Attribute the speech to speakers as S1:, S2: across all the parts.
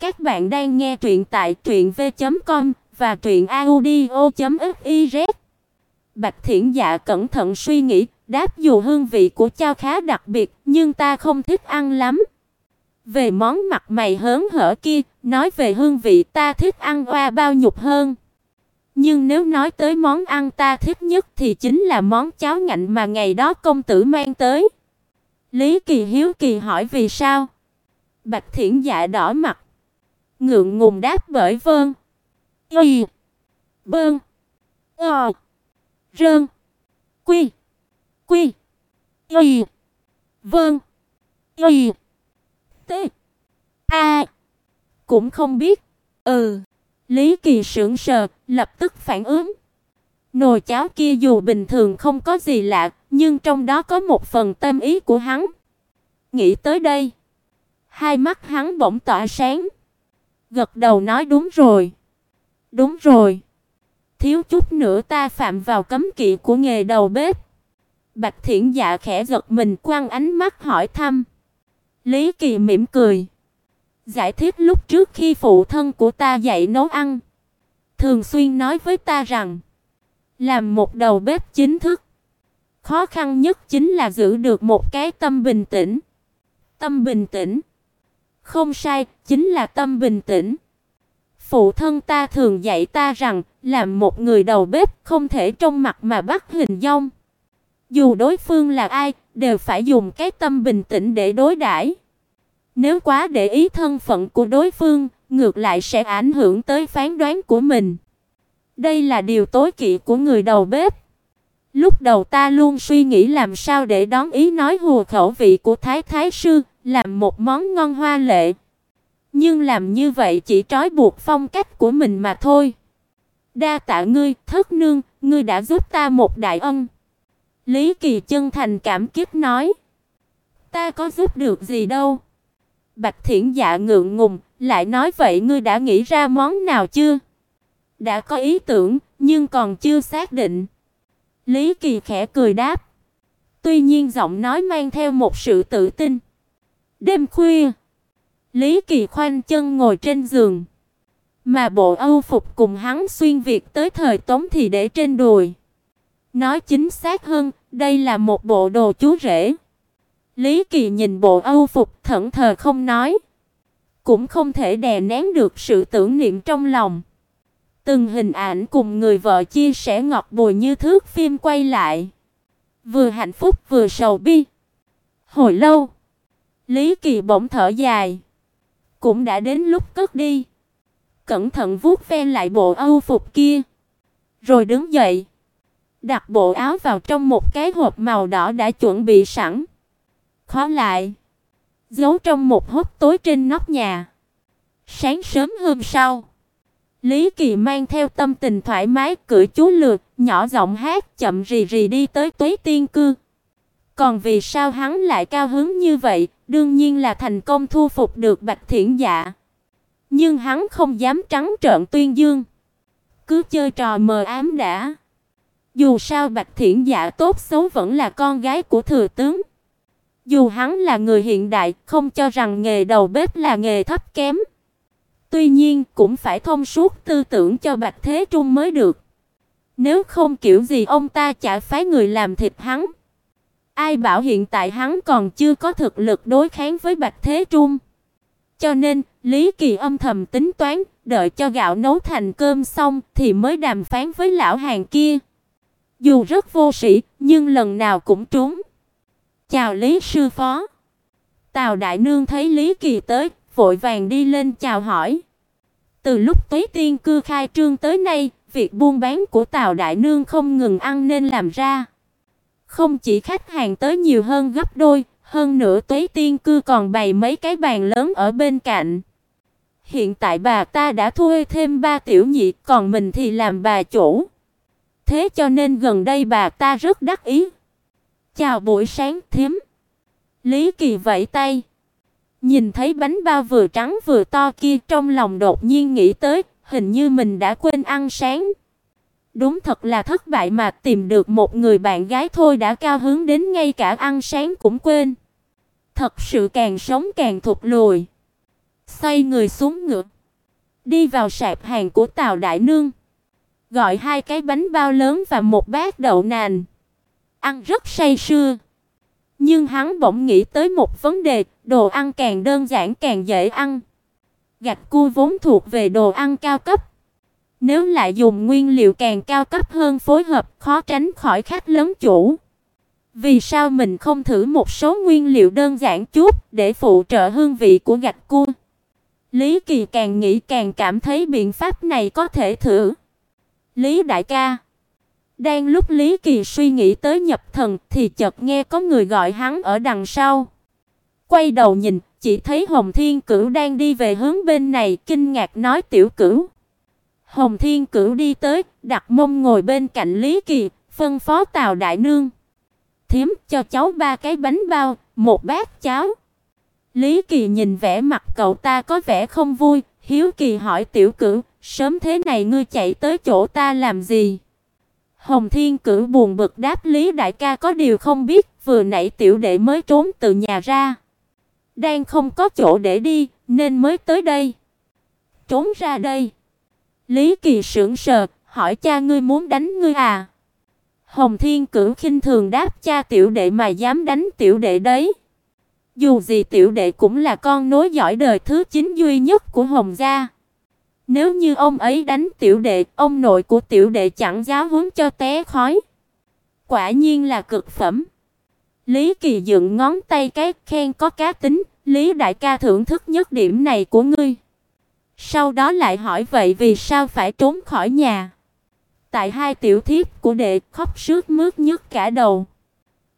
S1: Các bạn đang nghe truyện tại truyệnv.com và truyệnaudio.fiz. Bạch Thiển Dạ cẩn thận suy nghĩ, đáp dù hương vị của chao khá đặc biệt, nhưng ta không thích ăn lắm. Về món mặt mày hớn hở kia, nói về hương vị ta thích ăn oa bao nhục hơn. Nhưng nếu nói tới món ăn ta thích nhất thì chính là món cháo ngạnh mà ngày đó công tử mang tới. Lý Kỳ hiếu kỳ hỏi vì sao? Bạch Thiển Dạ đỏ mặt, ngượng ngùng đáp bởi vâng. Y. Bơn. Ờ. Rơn. Quy. Quy. Y. Vâng. Y. T. A. Cũng không biết. Ừ. Lý Kỳ sững sờ, lập tức phản ứng. Nồi cháo kia dù bình thường không có gì lạ, nhưng trong đó có một phần tâm ý của hắn. Nghĩ tới đây, hai mắt hắn bỗng tỏa sáng. Gật đầu nói đúng rồi. Đúng rồi. Thiếu chút nữa ta phạm vào cấm kỵ của nghề đầu bếp. Bạch Thiển Dạ khẽ giật mình quăng ánh mắt hỏi thăm. Lý Kỳ mỉm cười. Giải thích lúc trước khi phụ thân của ta dạy nấu ăn, thường xuyên nói với ta rằng làm một đầu bếp chính thức, khó khăn nhất chính là giữ được một cái tâm bình tĩnh. Tâm bình tĩnh. Không sai, chính là tâm bình tĩnh. Phụ thân ta thường dạy ta rằng, làm một người đầu bếp không thể trong mặt mà bắt hình dong. Dù đối phương là ai, đều phải dùng cái tâm bình tĩnh để đối đãi. Nếu quá để ý thân phận của đối phương, ngược lại sẽ ảnh hưởng tới phán đoán của mình. Đây là điều tối kỵ của người đầu bếp. Lúc đầu ta luôn suy nghĩ làm sao để đón ý nói hùa khẩu vị của Thái Thái sư, làm một món ngon hoa lệ. Nhưng làm như vậy chỉ trói buộc phong cách của mình mà thôi. Đa tạ ngươi, thất nương, ngươi đã giúp ta một đại ân. Lý Kỳ chân thành cảm kích nói. Ta có giúp được gì đâu. Bạch Thiển Dạ ngượng ngùng, lại nói vậy ngươi đã nghĩ ra món nào chưa? Đã có ý tưởng, nhưng còn chưa xác định. Lý Kỳ khẽ cười đáp. Tuy nhiên giọng nói mang theo một sự tự tin. Đêm khuya, Lý Kỳ khoanh chân ngồi trên giường, mà bộ Âu phục cùng hắn xuyên việt tới thời Tống thì để trên đùi. Nói chính xác hơn, đây là một bộ đồ chú rể. Lý Kỳ nhìn bộ Âu phục thẫn thờ không nói, cũng không thể đè nén được sự tưởng niệm trong lòng. Từng hình ảnh cùng người vợ chia sẻ ngọt bùi như thước phim quay lại, vừa hạnh phúc vừa sầu bi. Hồi lâu, Lý Kỳ bỗng thở dài, cũng đã đến lúc cất đi. Cẩn thận vuốt ve lại bộ Âu phục kia, rồi đứng dậy, đặt bộ áo vào trong một cái hộp màu đỏ đã chuẩn bị sẵn khóa lại, giấu trong một hốc tối trên nóc nhà. Sáng sớm hôm sau, Lý Kỳ mang theo tâm tình thoải mái cửa chú lượt, nhỏ giọng hát chậm rì rì đi tới Tuế Tiên cư. Còn vì sao hắn lại cao hứng như vậy, đương nhiên là thành công thu phục được Bạch Thiển Dạ. Nhưng hắn không dám trắng trợn tuyên dương, cứ chơi trò mờ ám đã. Dù sao Bạch Thiển Dạ tốt xấu vẫn là con gái của thừa tướng. Dù hắn là người hiện đại, không cho rằng nghề đầu bếp là nghề thấp kém. Tuy nhiên, cũng phải thông suốt tư tưởng cho Bạch Thế Trung mới được. Nếu không kiểu gì ông ta chả phái người làm thịt hắn. Ai bảo hiện tại hắn còn chưa có thực lực đối kháng với Bạch Thế Trung. Cho nên, Lý Kỳ âm thầm tính toán, đợi cho gạo nấu thành cơm xong thì mới đàm phán với lão hàng kia. Dù rất vô sĩ, nhưng lần nào cũng trúng. "Chào Lý sư phó." Tào đại nương thấy Lý Kỳ tới, vội vàng đi lên chào hỏi. Từ lúc Tây Tiên cư khai trương tới nay, việc buôn bán của Tào đại nương không ngừng ăn nên làm ra. Không chỉ khách hàng tới nhiều hơn gấp đôi, hơn nữa Tuế Tiên cư còn bày mấy cái bàn lớn ở bên cạnh. Hiện tại bà ta đã thuê thêm ba tiểu nhị, còn mình thì làm bà chủ. Thế cho nên gần đây bà ta rất đắc ý. "Chào buổi sáng thím." Lý Kỳ vẫy tay. Nhìn thấy bánh bao vừa trắng vừa to kia, trong lòng đột nhiên nghĩ tới, hình như mình đã quên ăn sáng. Đúng thật là thất bại mà tìm được một người bạn gái thôi đã cao hứng đến ngay cả ăn sáng cũng quên. Thật sự càng sống càng thụt lùi. Xoay người xuống ngựa, đi vào sạp hàng của Tào đại nương, gọi hai cái bánh bao lớn và một bát đậu nành. Ăn rất say sưa. Nhưng hắn bỗng nghĩ tới một vấn đề, đồ ăn càng đơn giản càng dễ ăn. Gạch cua vốn thuộc về đồ ăn cao cấp. Nếu lại dùng nguyên liệu càng cao cấp hơn phối hợp, khó tránh khỏi khách lớn chủ. Vì sao mình không thử một số nguyên liệu đơn giản chút để phụ trợ hương vị của gạch cua? Lý Kỳ càng nghĩ càng cảm thấy biện pháp này có thể thử. Lý đại ca. Đang lúc Lý Kỳ suy nghĩ tới nhập thần thì chợt nghe có người gọi hắn ở đằng sau. Quay đầu nhìn, chỉ thấy Hồng Thiên Cửu đang đi về hướng bên này, kinh ngạc nói tiểu cửu. Hồng Thiên Cửu đi tới, đặt mông ngồi bên cạnh Lý Kỳ, phân phó Tào đại nương: "Thiếm cho cháu ba cái bánh bao, một bát cháo." Lý Kỳ nhìn vẻ mặt cậu ta có vẻ không vui, hiếu kỳ hỏi tiểu cửu, sớm thế này ngươi chạy tới chỗ ta làm gì? Hồng Thiên Cửu buồn bực đáp Lý đại ca có điều không biết, vừa nãy tiểu đệ mới trốn từ nhà ra, đang không có chỗ để đi nên mới tới đây. Trốn ra đây. Lý Kỳ sững sờ, hỏi cha ngươi muốn đánh ngươi à? Hồng Thiên Cửu khinh thường đáp cha tiểu đệ mà dám đánh tiểu đệ đấy. Dù gì tiểu đệ cũng là con nối dõi đời thứ 9 duy nhất của Hồng gia. Nếu như ông ấy đánh tiểu đệ, ông nội của tiểu đệ chẳng giáo huấn cho té khói. Quả nhiên là cực phẩm. Lý Kỳ dựng ngón tay cái khen có cá tính, Lý đại ca thưởng thức nhất điểm này của ngươi. Sau đó lại hỏi vậy vì sao phải trốn khỏi nhà? Tại hai tiểu thiếp của đệ khóc sướt mướt nhức cả đầu.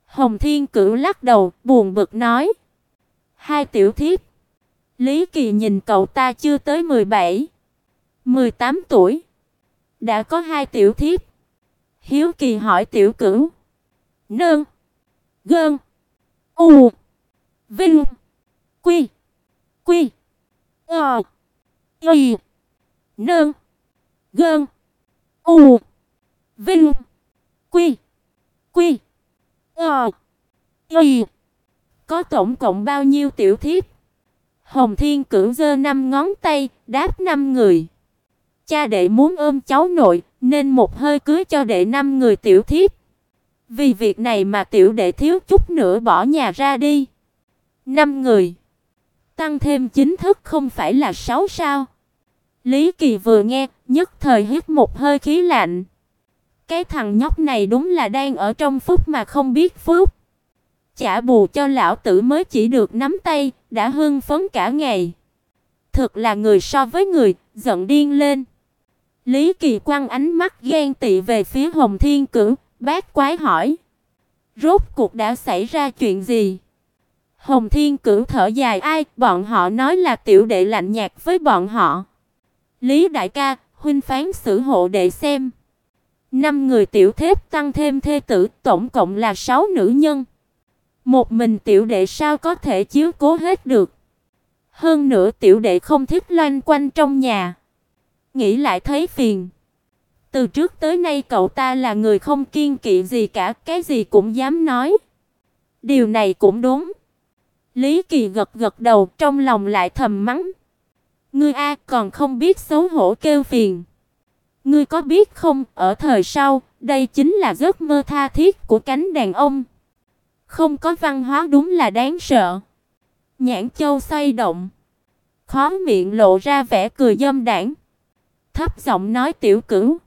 S1: Hồng Thiên Cửu lắc đầu, buồn bực nói: Hai tiểu thiếp. Lý Kỳ nhìn cậu ta chưa tới 17, 18 tuổi, đã có hai tiểu thiếp. Hiếu Kỳ hỏi tiểu cửu. Nương. Gơn. U. Vinh. Quy. Quy. Ờ. Y. Nương. Gơn. U. Vinh. Quy. Quy. Ờ. Y. Có tổng cộng bao nhiêu tiểu thiếp? Hồng Thiên Cửu giơ năm ngón tay, đáp năm người. Cha đệ muốn ôm cháu nội, nên một hơi cưới cho đệ năm người tiểu thiếp. Vì việc này mà tiểu đệ thiếu chút nữa bỏ nhà ra đi. Năm người. Tăng thêm chính thức không phải là sáu sao? Lý Kỳ vừa nghe, nhất thời hít một hơi khí lạnh. Cái thằng nhóc này đúng là đang ở trong phúc mà không biết phúc trả bù cho lão tử mới chỉ được nắm tay, đã hưng phấn cả ngày. Thực là người so với người, giận điên lên. Lý Kỳ quăng ánh mắt ghen tị về phía Hồng Thiên Cửu, bác quái hỏi: "Rốt cuộc đã xảy ra chuyện gì?" Hồng Thiên Cửu thở dài, "Ai, bọn họ nói là tiểu đệ lạnh nhạt với bọn họ." Lý đại ca, huynh phán xử hộ đệ xem. Năm người tiểu thiếp tăng thêm thê tử, tổng cộng là 6 nữ nhân. Một mình tiểu đệ sao có thể chiếu cố hết được? Hơn nữa tiểu đệ không thích loanh quanh trong nhà. Nghĩ lại thấy phiền. Từ trước tới nay cậu ta là người không kiên kỵ gì cả, cái gì cũng dám nói. Điều này cũng đúng. Lý Kỳ gật gật đầu, trong lòng lại thầm mắng. Ngươi a còn không biết xấu hổ kêu phiền. Ngươi có biết không, ở thời sau, đây chính là giấc mơ tha thiết của cánh đàn ông. Không có văn hóa đúng là đáng sợ. Nhãn Châu xoay động, khóe miệng lộ ra vẻ cười dâm đảng. Thấp giọng nói tiểu cửu,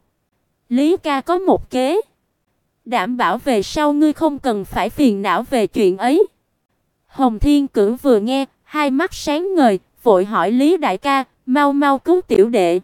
S1: Lý ca có một kế, đảm bảo về sau ngươi không cần phải phiền não về chuyện ấy. Hồng Thiên Cửu vừa nghe, hai mắt sáng ngời, vội hỏi Lý đại ca, mau mau cứu tiểu đệ.